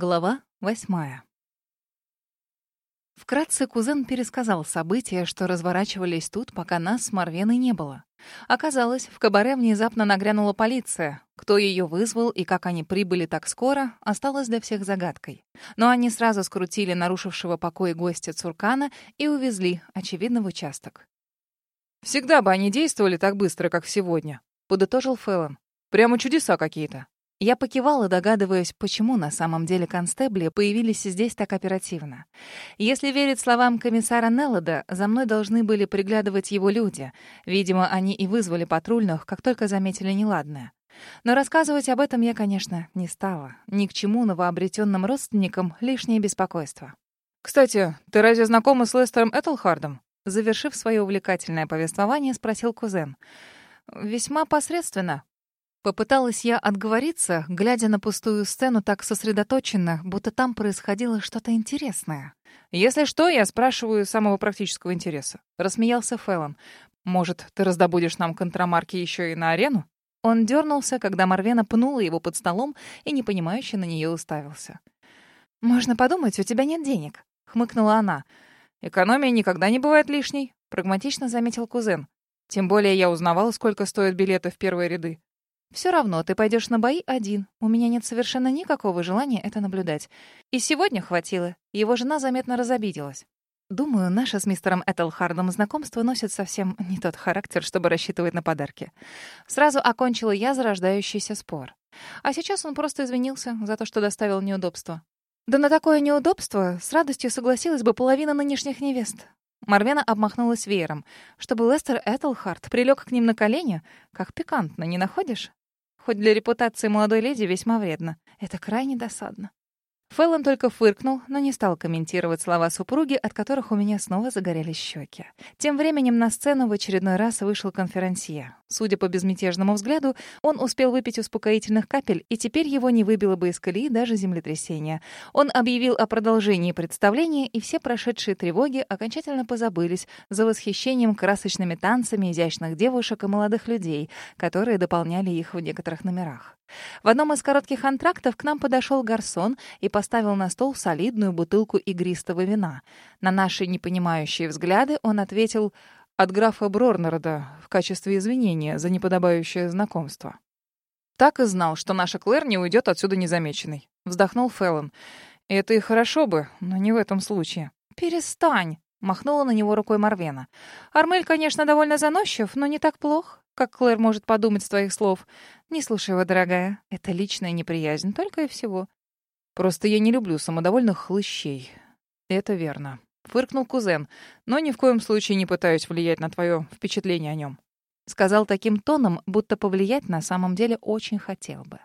Глава восьмая. Вкратце кузен пересказал события, что разворачивались тут, пока нас с Марвеной не было. Оказалось, в кабаре внезапно нагрянула полиция. Кто ее вызвал и как они прибыли так скоро, осталось для всех загадкой. Но они сразу скрутили нарушившего покой гостя Цуркана и увезли, очевидно, в участок. «Всегда бы они действовали так быстро, как сегодня», — подытожил Фэллон. «Прямо чудеса какие-то». Я покивала, догадываясь, почему на самом деле констебли появились здесь так оперативно. Если верить словам комиссара Неллода, за мной должны были приглядывать его люди. Видимо, они и вызвали патрульных, как только заметили неладное. Но рассказывать об этом я, конечно, не стала. Ни к чему новообретенным родственникам лишнее беспокойство. «Кстати, ты разве знакома с Лестером Этельхардом?» Завершив свое увлекательное повествование, спросил кузен. «Весьма посредственно», Попыталась я отговориться, глядя на пустую сцену так сосредоточенно, будто там происходило что-то интересное. «Если что, я спрашиваю самого практического интереса», — рассмеялся Фэллон. «Может, ты раздобудешь нам контрамарки еще и на арену?» Он дернулся, когда Марвена пнула его под столом и непонимающе на нее уставился. «Можно подумать, у тебя нет денег», — хмыкнула она. «Экономия никогда не бывает лишней», — прагматично заметил кузен. «Тем более я узнавал, сколько стоят билеты в первые ряды. Все равно ты пойдешь на бои один. У меня нет совершенно никакого желания это наблюдать. И сегодня хватило. Его жена заметно разобиделась. Думаю, наше с мистером Этельхардом знакомство носит совсем не тот характер, чтобы рассчитывать на подарки. Сразу окончила я зарождающийся спор. А сейчас он просто извинился за то, что доставил неудобства. Да на такое неудобство с радостью согласилась бы половина нынешних невест. Марвена обмахнулась веером. Чтобы Лестер Этельхард прилег к ним на колени, как пикантно, не находишь? Хоть для репутации молодой леди весьма вредно. Это крайне досадно. Фэллон только фыркнул, но не стал комментировать слова супруги, от которых у меня снова загорелись щеки. Тем временем на сцену в очередной раз вышел конферансье. Судя по безмятежному взгляду, он успел выпить успокоительных капель, и теперь его не выбило бы из колеи даже землетрясение. Он объявил о продолжении представления, и все прошедшие тревоги окончательно позабылись за восхищением красочными танцами изящных девушек и молодых людей, которые дополняли их в некоторых номерах. В одном из коротких антрактов к нам подошел гарсон и поставил на стол солидную бутылку игристого вина. На наши непонимающие взгляды он ответил «от графа Брорнерда в качестве извинения за неподобающее знакомство». «Так и знал, что наша Клэр не уйдет отсюда незамеченной», — вздохнул Феллон. «Это и хорошо бы, но не в этом случае». «Перестань!» — махнула на него рукой Марвена. «Армель, конечно, довольно заносчив, но не так плох. Как Клэр может подумать с твоих слов? Не слушай его, дорогая. Это личная неприязнь, только и всего. Просто я не люблю самодовольных хлыщей. Это верно. Фыркнул кузен, но ни в коем случае не пытаюсь влиять на твое впечатление о нем. Сказал таким тоном, будто повлиять на самом деле очень хотел бы.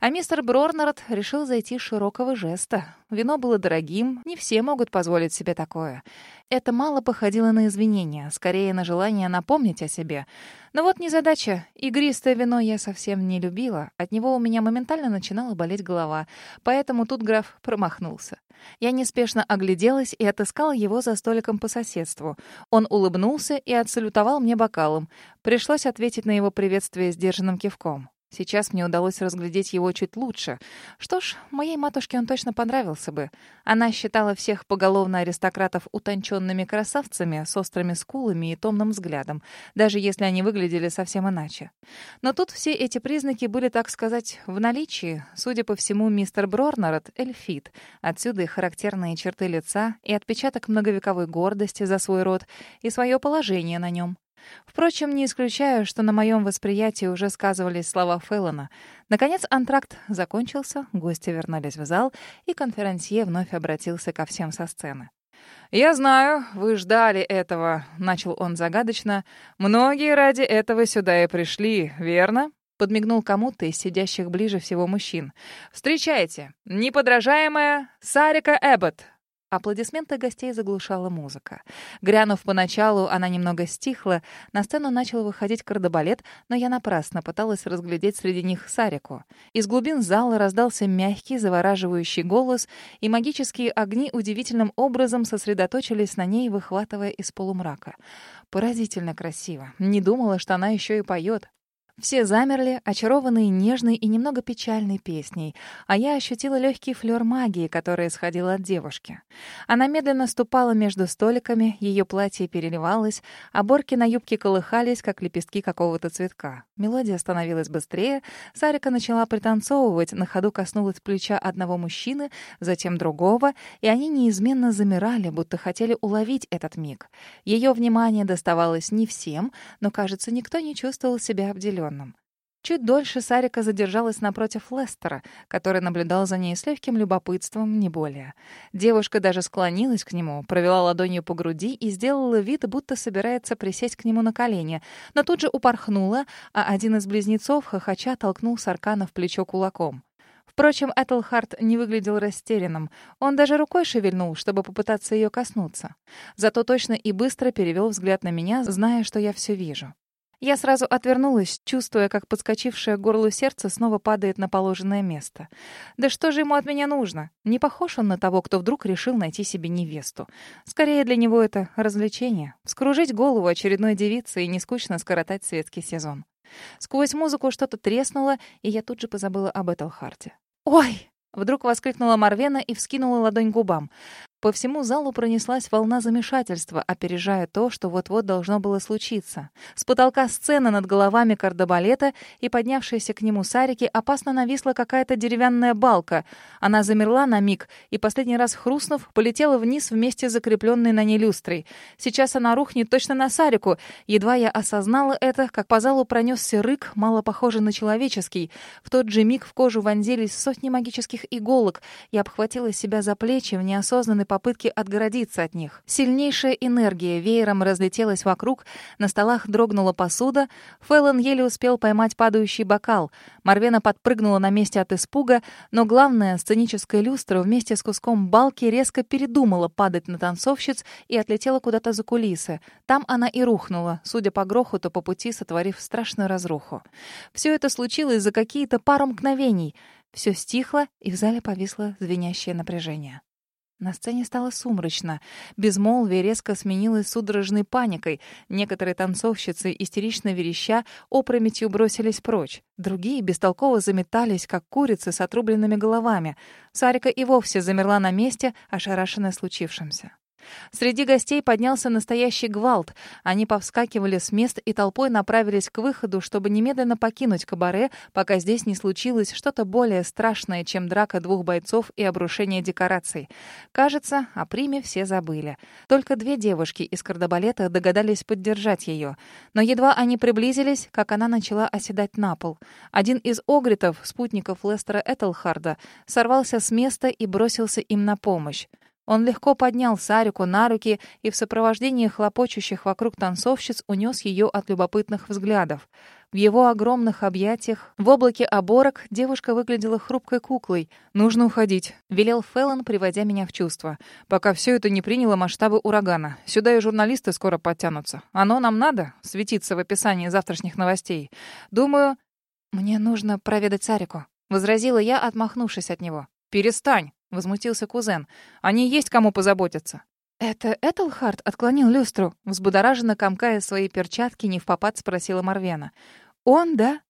А мистер Брорнард решил зайти широкого жеста. Вино было дорогим, не все могут позволить себе такое. Это мало походило на извинения, скорее на желание напомнить о себе. Но вот незадача. Игристое вино я совсем не любила. От него у меня моментально начинала болеть голова. Поэтому тут граф промахнулся. Я неспешно огляделась и отыскала его за столиком по соседству. Он улыбнулся и отсалютовал мне бокалом. Пришлось ответить на его приветствие сдержанным кивком. Сейчас мне удалось разглядеть его чуть лучше. Что ж, моей матушке он точно понравился бы. Она считала всех поголовно аристократов утонченными красавцами с острыми скулами и томным взглядом, даже если они выглядели совсем иначе. Но тут все эти признаки были, так сказать, в наличии. Судя по всему, мистер Брорнерот — эльфит. Отсюда и характерные черты лица, и отпечаток многовековой гордости за свой род, и свое положение на нем. Впрочем, не исключаю, что на моем восприятии уже сказывались слова Фэллона. Наконец антракт закончился, гости вернулись в зал, и конферансье вновь обратился ко всем со сцены. «Я знаю, вы ждали этого», — начал он загадочно. «Многие ради этого сюда и пришли, верно?» Подмигнул кому-то из сидящих ближе всего мужчин. «Встречайте, неподражаемая Сарика Эббот, Аплодисменты гостей заглушала музыка. Грянув поначалу, она немного стихла, на сцену начал выходить кардебалет, но я напрасно пыталась разглядеть среди них Сарику. Из глубин зала раздался мягкий, завораживающий голос, и магические огни удивительным образом сосредоточились на ней, выхватывая из полумрака. Поразительно красиво. Не думала, что она еще и поет. Все замерли, очарованные нежной и немного печальной песней, а я ощутила легкий флёр магии, который исходил от девушки. Она медленно ступала между столиками, ее платье переливалось, а борки на юбке колыхались, как лепестки какого-то цветка. Мелодия становилась быстрее, Сарика начала пританцовывать, на ходу коснулась плеча одного мужчины, затем другого, и они неизменно замирали, будто хотели уловить этот миг. Ее внимание доставалось не всем, но, кажется, никто не чувствовал себя обделенным заключенным. Чуть дольше Сарика задержалась напротив Лестера, который наблюдал за ней с легким любопытством, не более. Девушка даже склонилась к нему, провела ладонью по груди и сделала вид, будто собирается присесть к нему на колени, но тут же упорхнула, а один из близнецов, хохоча, толкнул Саркана в плечо кулаком. Впрочем, Этельхард не выглядел растерянным. Он даже рукой шевельнул, чтобы попытаться ее коснуться. Зато точно и быстро перевел взгляд на меня, зная, что я все вижу. Я сразу отвернулась, чувствуя, как подскочившее к горлу сердце снова падает на положенное место. Да что же ему от меня нужно? Не похож он на того, кто вдруг решил найти себе невесту. Скорее для него это развлечение. Вскружить голову очередной девице и нескучно скоротать светский сезон. Сквозь музыку что-то треснуло, и я тут же позабыла об Этелхарте. «Ой!» Вдруг воскликнула Марвена и вскинула ладонь к губам. По всему залу пронеслась волна замешательства, опережая то, что вот-вот должно было случиться. С потолка сцены над головами кардебалета и поднявшейся к нему Сарики опасно нависла какая-то деревянная балка. Она замерла на миг и, последний раз хрустнув, полетела вниз вместе с закрепленной на ней люстрой. Сейчас она рухнет точно на Сарику. Едва я осознала это, как по залу пронесся рык, мало похожий на человеческий. В тот же миг в кожу вонзились сотни магических иголок. Я обхватила себя за плечи в неосознанной попытки отгородиться от них. Сильнейшая энергия веером разлетелась вокруг, на столах дрогнула посуда, Фэллон еле успел поймать падающий бокал. Марвена подпрыгнула на месте от испуга, но главное, сценическая люстра вместе с куском балки резко передумала падать на танцовщиц и отлетела куда-то за кулисы. Там она и рухнула, судя по грохоту, по пути сотворив страшную разруху. Все это случилось за какие-то пару мгновений. Все стихло, и в зале повисло звенящее напряжение. На сцене стало сумрачно. Безмолвие резко сменилось судорожной паникой. Некоторые танцовщицы, истерично вереща, опрометью бросились прочь. Другие бестолково заметались, как курицы с отрубленными головами. Сарика и вовсе замерла на месте, ошарашенная случившимся. Среди гостей поднялся настоящий гвалт. Они повскакивали с мест и толпой направились к выходу, чтобы немедленно покинуть кабаре, пока здесь не случилось что-то более страшное, чем драка двух бойцов и обрушение декораций. Кажется, о приме все забыли. Только две девушки из кардебалета догадались поддержать ее. Но едва они приблизились, как она начала оседать на пол. Один из огритов, спутников Лестера Этельхарда, сорвался с места и бросился им на помощь. Он легко поднял Сарику на руки и в сопровождении хлопочущих вокруг танцовщиц унес ее от любопытных взглядов. В его огромных объятиях, в облаке оборок, девушка выглядела хрупкой куклой. «Нужно уходить», — велел Феллон, приводя меня в чувство. «Пока все это не приняло масштабы урагана. Сюда и журналисты скоро подтянутся. Оно нам надо светиться в описании завтрашних новостей. Думаю...» «Мне нужно проведать Сарику», — возразила я, отмахнувшись от него. «Перестань!» — возмутился кузен. «Они есть кому позаботиться». «Это Этельхард отклонил люстру?» — взбудораженно комкая свои перчатки, не в попад спросила Марвена. «Он, да?»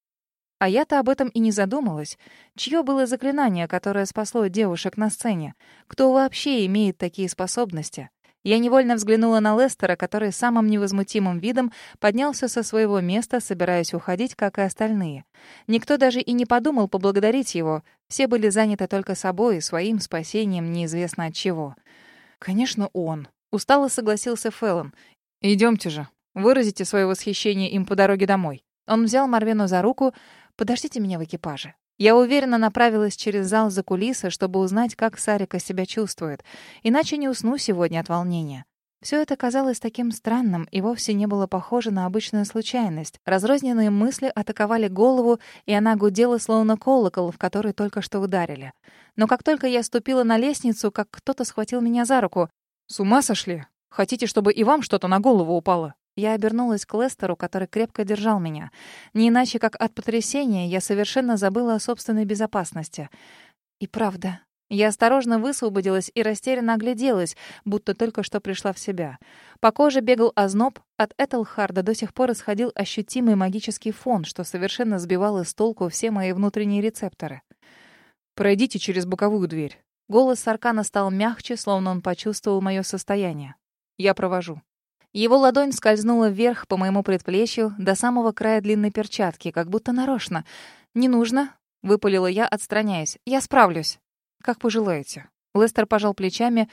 А я-то об этом и не задумалась. Чье было заклинание, которое спасло девушек на сцене? Кто вообще имеет такие способности? Я невольно взглянула на Лестера, который самым невозмутимым видом поднялся со своего места, собираясь уходить, как и остальные. Никто даже и не подумал поблагодарить его. Все были заняты только собой и своим спасением неизвестно от чего. «Конечно, он», — устало согласился Феллон. «Идемте же. Выразите свое восхищение им по дороге домой». Он взял Марвену за руку. «Подождите меня в экипаже. Я уверенно направилась через зал за кулисы, чтобы узнать, как Сарика себя чувствует. Иначе не усну сегодня от волнения. Все это казалось таким странным и вовсе не было похоже на обычную случайность. Разрозненные мысли атаковали голову, и она гудела, словно колокол, в который только что ударили. Но как только я ступила на лестницу, как кто-то схватил меня за руку. «С ума сошли? Хотите, чтобы и вам что-то на голову упало?» Я обернулась к Лестеру, который крепко держал меня. Не иначе, как от потрясения, я совершенно забыла о собственной безопасности. И правда, Я осторожно высвободилась и растерянно огляделась, будто только что пришла в себя. По коже бегал озноб, от Этелхарда до сих пор исходил ощутимый магический фон, что совершенно сбивал из толку все мои внутренние рецепторы. «Пройдите через боковую дверь». Голос Саркана стал мягче, словно он почувствовал мое состояние. «Я провожу». Его ладонь скользнула вверх по моему предплечью до самого края длинной перчатки, как будто нарочно. «Не нужно», — выпалила я, отстраняясь. «Я справлюсь». «Как пожелаете». Лестер пожал плечами.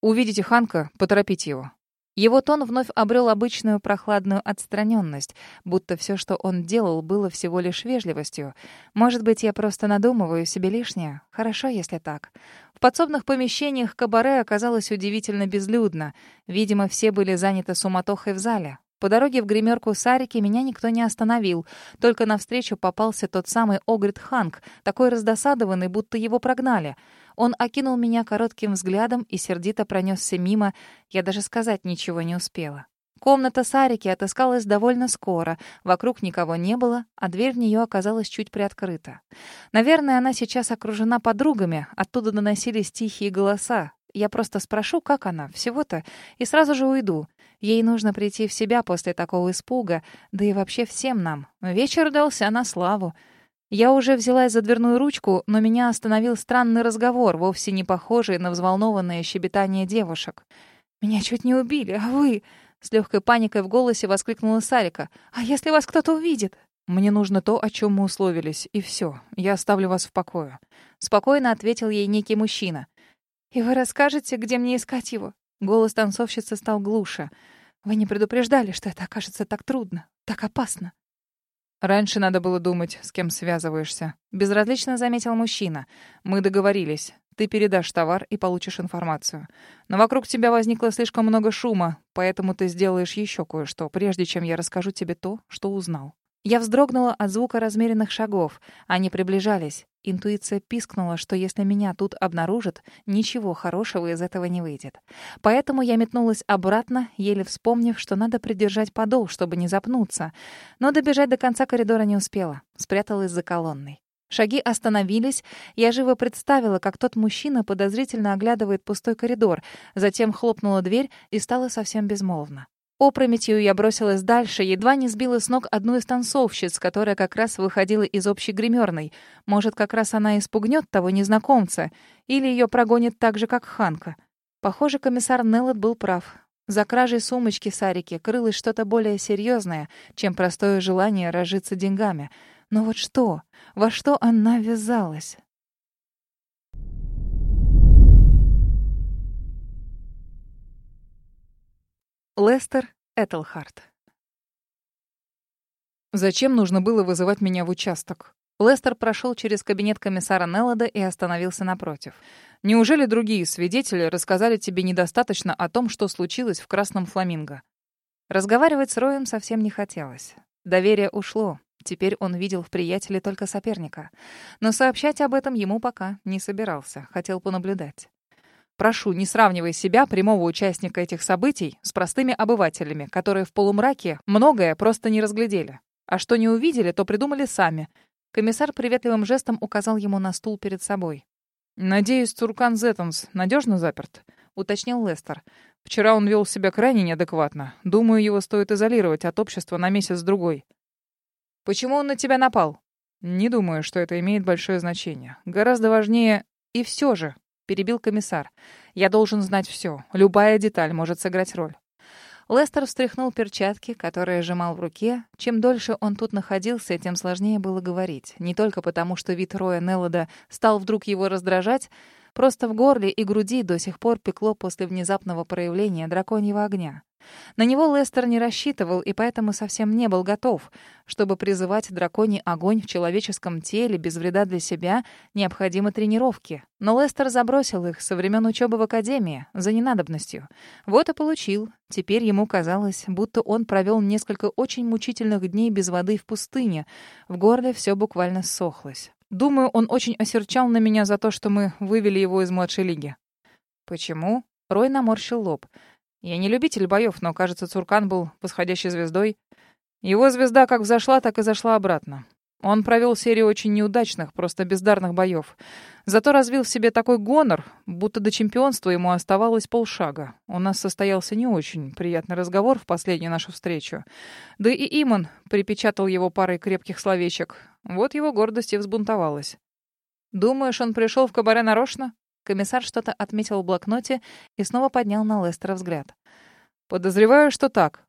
«Увидите Ханка, поторопите его». Его тон вновь обрел обычную прохладную отстраненность, будто все, что он делал, было всего лишь вежливостью. Может быть, я просто надумываю себе лишнее? Хорошо, если так. Подсобных помещениях кабаре оказалось удивительно безлюдно. Видимо, все были заняты суматохой в зале. По дороге в гримерку Сарики меня никто не остановил. Только навстречу попался тот самый Огрид Ханк, такой раздосадованный, будто его прогнали. Он окинул меня коротким взглядом и сердито пронесся мимо. Я даже сказать ничего не успела. Комната Сарики отыскалась довольно скоро. Вокруг никого не было, а дверь в нее оказалась чуть приоткрыта. Наверное, она сейчас окружена подругами. Оттуда доносились тихие голоса. Я просто спрошу, как она, всего-то, и сразу же уйду. Ей нужно прийти в себя после такого испуга, да и вообще всем нам. Вечер дался на славу. Я уже взялась за дверную ручку, но меня остановил странный разговор, вовсе не похожий на взволнованное щебетание девушек. «Меня чуть не убили, а вы...» С легкой паникой в голосе воскликнула Сарика. «А если вас кто-то увидит?» «Мне нужно то, о чем мы условились, и все. Я оставлю вас в покое». Спокойно ответил ей некий мужчина. «И вы расскажете, где мне искать его?» Голос танцовщицы стал глуше. «Вы не предупреждали, что это окажется так трудно, так опасно?» «Раньше надо было думать, с кем связываешься», — безразлично заметил мужчина. «Мы договорились. Ты передашь товар и получишь информацию. Но вокруг тебя возникло слишком много шума, поэтому ты сделаешь еще кое-что, прежде чем я расскажу тебе то, что узнал». Я вздрогнула от звука размеренных шагов. Они приближались. Интуиция пискнула, что если меня тут обнаружат, ничего хорошего из этого не выйдет. Поэтому я метнулась обратно, еле вспомнив, что надо придержать подол, чтобы не запнуться. Но добежать до конца коридора не успела. Спряталась за колонной. Шаги остановились. Я живо представила, как тот мужчина подозрительно оглядывает пустой коридор. Затем хлопнула дверь и стала совсем безмолвно. Опрометью я бросилась дальше, едва не сбила с ног одну из танцовщиц, которая как раз выходила из общей гримерной. Может, как раз она испугнет того незнакомца, или ее прогонит так же, как Ханка. Похоже, комиссар Неллот был прав. За кражей сумочки Сарики крылось что-то более серьезное, чем простое желание разжиться деньгами. Но вот что? Во что она ввязалась? Лестер Этельхарт. Зачем нужно было вызывать меня в участок? Лестер прошел через кабинет комиссара Неллода и остановился напротив. Неужели другие свидетели рассказали тебе недостаточно о том, что случилось в Красном Фламинго? Разговаривать с Роем совсем не хотелось. Доверие ушло. Теперь он видел в приятеле только соперника. Но сообщать об этом ему пока не собирался. Хотел понаблюдать. Прошу, не сравнивай себя, прямого участника этих событий, с простыми обывателями, которые в полумраке многое просто не разглядели. А что не увидели, то придумали сами. Комиссар приветливым жестом указал ему на стул перед собой. «Надеюсь, Цуркан Зеттонс надежно заперт?» — уточнил Лестер. «Вчера он вел себя крайне неадекватно. Думаю, его стоит изолировать от общества на месяц-другой». «Почему он на тебя напал?» «Не думаю, что это имеет большое значение. Гораздо важнее... И все же, перебил комиссар. «Я должен знать все. Любая деталь может сыграть роль». Лестер встряхнул перчатки, которые сжимал в руке. Чем дольше он тут находился, тем сложнее было говорить. Не только потому, что вид Роя Неллода стал вдруг его раздражать, просто в горле и груди до сих пор пекло после внезапного проявления драконьего огня. На него Лестер не рассчитывал и поэтому совсем не был готов. Чтобы призывать драконий огонь в человеческом теле без вреда для себя, необходимы тренировки. Но Лестер забросил их со времен учебы в академии, за ненадобностью. Вот и получил. Теперь ему казалось, будто он провел несколько очень мучительных дней без воды в пустыне. В горле все буквально ссохлось. Думаю, он очень осерчал на меня за то, что мы вывели его из младшей лиги. Почему? Рой наморщил лоб. Я не любитель боев, но, кажется, Цуркан был восходящей звездой. Его звезда как взошла, так и зашла обратно. Он провел серию очень неудачных, просто бездарных боев. Зато развил в себе такой гонор, будто до чемпионства ему оставалось полшага. У нас состоялся не очень приятный разговор в последнюю нашу встречу. Да и Иман припечатал его парой крепких словечек. Вот его гордость и взбунтовалась. «Думаешь, он пришел в кабаре нарочно?» Комиссар что-то отметил в блокноте и снова поднял на Лестера взгляд. «Подозреваю, что так».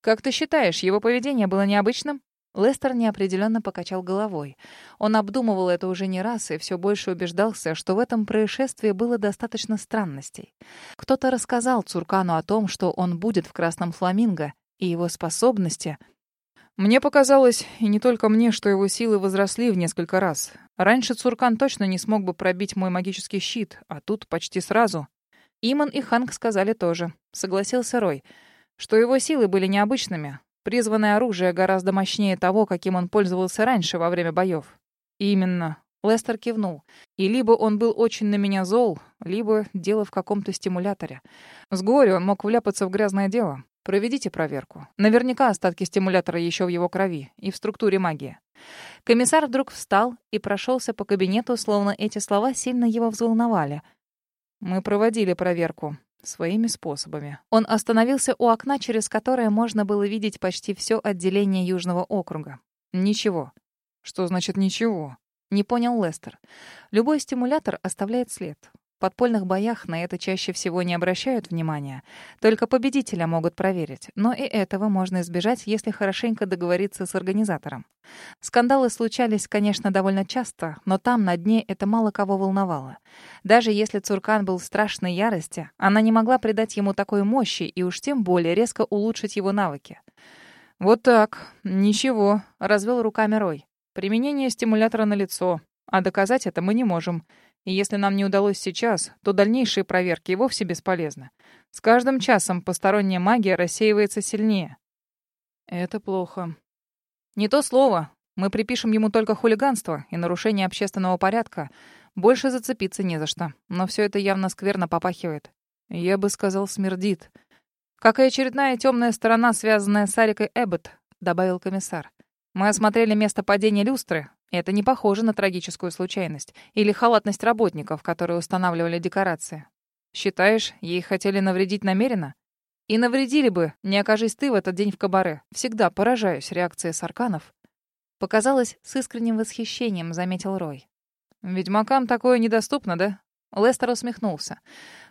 «Как ты считаешь, его поведение было необычным?» Лестер неопределенно покачал головой. Он обдумывал это уже не раз и все больше убеждался, что в этом происшествии было достаточно странностей. Кто-то рассказал Цуркану о том, что он будет в Красном Фламинго, и его способности... Мне показалось, и не только мне, что его силы возросли в несколько раз. Раньше Цуркан точно не смог бы пробить мой магический щит, а тут почти сразу. Иман и Ханк сказали тоже, согласился Рой, что его силы были необычными, Призванное оружие гораздо мощнее того, каким он пользовался раньше во время боев. Именно. Лестер кивнул. И либо он был очень на меня зол, либо дело в каком-то стимуляторе. С горя он мог вляпаться в грязное дело. Проведите проверку. Наверняка остатки стимулятора еще в его крови и в структуре магии. Комиссар вдруг встал и прошелся по кабинету, словно эти слова сильно его взволновали. Мы проводили проверку. Своими способами. Он остановился у окна, через которое можно было видеть почти все отделение Южного округа. Ничего. Что значит ничего? Не понял Лестер. Любой стимулятор оставляет след. В подпольных боях на это чаще всего не обращают внимания. Только победителя могут проверить. Но и этого можно избежать, если хорошенько договориться с организатором. Скандалы случались, конечно, довольно часто, но там, на дне, это мало кого волновало. Даже если Цуркан был в страшной ярости, она не могла придать ему такой мощи и уж тем более резко улучшить его навыки. «Вот так. Ничего», — развел руками Рой. «Применение стимулятора на лицо. А доказать это мы не можем. И если нам не удалось сейчас, то дальнейшие проверки и вовсе бесполезны. С каждым часом посторонняя магия рассеивается сильнее. Это плохо. Не то слово. Мы припишем ему только хулиганство и нарушение общественного порядка. Больше зацепиться не за что. Но все это явно скверно попахивает. Я бы сказал, смердит. Как и очередная темная сторона, связанная с Арикой Эббот, добавил комиссар. Мы осмотрели место падения люстры, это не похоже на трагическую случайность или халатность работников, которые устанавливали декорации. Считаешь, ей хотели навредить намеренно? И навредили бы, не окажись ты в этот день в кабаре. Всегда поражаюсь реакции сарканов. Показалось, с искренним восхищением заметил Рой. «Ведьмакам такое недоступно, да?» Лестер усмехнулся.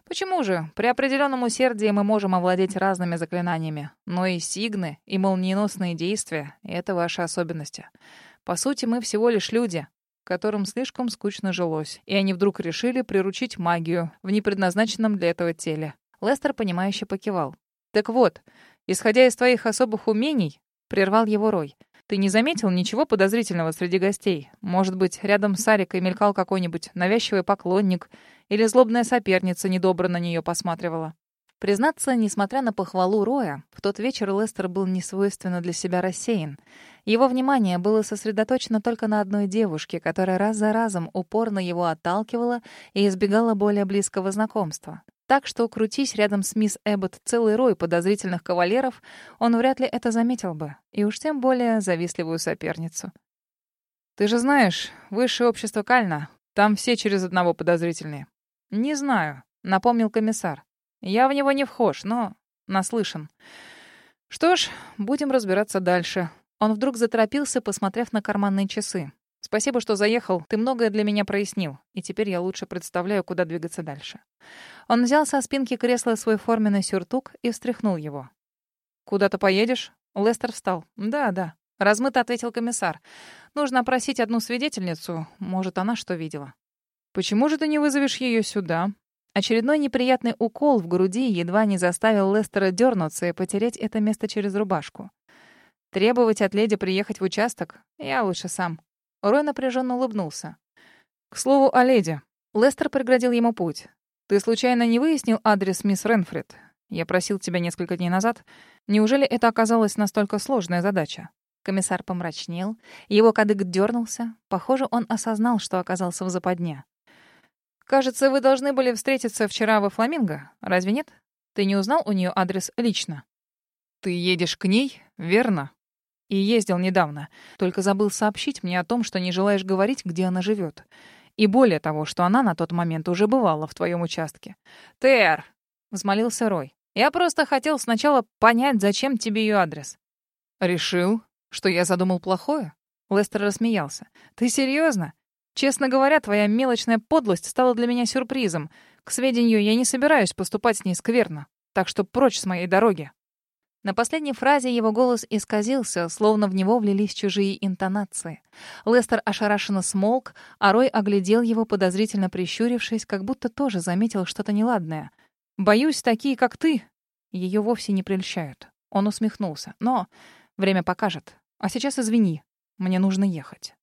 «Почему же? При определенном усердии мы можем овладеть разными заклинаниями. Но и сигны, и молниеносные действия — это ваши особенности. По сути, мы всего лишь люди, которым слишком скучно жилось, и они вдруг решили приручить магию в непредназначенном для этого теле. Лестер, понимающе покивал. «Так вот, исходя из твоих особых умений», — прервал его Рой, «ты не заметил ничего подозрительного среди гостей? Может быть, рядом с Арикой мелькал какой-нибудь навязчивый поклонник или злобная соперница недобро на нее посматривала?» Признаться, несмотря на похвалу Роя, в тот вечер Лестер был несвойственно для себя рассеян. Его внимание было сосредоточено только на одной девушке, которая раз за разом упорно его отталкивала и избегала более близкого знакомства. Так что, крутись рядом с мисс Эббот целый рой подозрительных кавалеров, он вряд ли это заметил бы, и уж тем более завистливую соперницу. «Ты же знаешь, высшее общество Кальна, там все через одного подозрительные». «Не знаю», — напомнил комиссар. Я в него не вхож, но наслышан. Что ж, будем разбираться дальше. Он вдруг заторопился, посмотрев на карманные часы. Спасибо, что заехал. Ты многое для меня прояснил. И теперь я лучше представляю, куда двигаться дальше. Он взял со спинки кресла свой форменный сюртук и встряхнул его. «Куда-то поедешь?» Лестер встал. «Да, да». Размыто ответил комиссар. «Нужно опросить одну свидетельницу. Может, она что видела». «Почему же ты не вызовешь ее сюда?» Очередной неприятный укол в груди едва не заставил Лестера дернуться и потереть это место через рубашку. Требовать от леди приехать в участок? Я лучше сам. Рой напряженно улыбнулся. К слову о леди. Лестер преградил ему путь. Ты случайно не выяснил адрес мисс Ренфрид? Я просил тебя несколько дней назад. Неужели это оказалась настолько сложная задача? Комиссар помрачнел, его кадык дернулся. Похоже, он осознал, что оказался в западне. Кажется, вы должны были встретиться вчера во Фламинго, разве нет? Ты не узнал у нее адрес лично? Ты едешь к ней, верно? И ездил недавно. Только забыл сообщить мне о том, что не желаешь говорить, где она живет. И более того, что она на тот момент уже бывала в твоем участке. «Тер!» — взмолился Рой. «Я просто хотел сначала понять, зачем тебе ее адрес». «Решил, что я задумал плохое?» Лестер рассмеялся. «Ты серьезно? Честно говоря, твоя мелочная подлость стала для меня сюрпризом. К сведению, я не собираюсь поступать с ней скверно. Так что прочь с моей дороги». На последней фразе его голос исказился, словно в него влились чужие интонации. Лестер ошарашенно смолк, а Рой оглядел его, подозрительно прищурившись, как будто тоже заметил что-то неладное. «Боюсь, такие, как ты, ее вовсе не прельщают». Он усмехнулся. «Но время покажет. А сейчас извини, мне нужно ехать».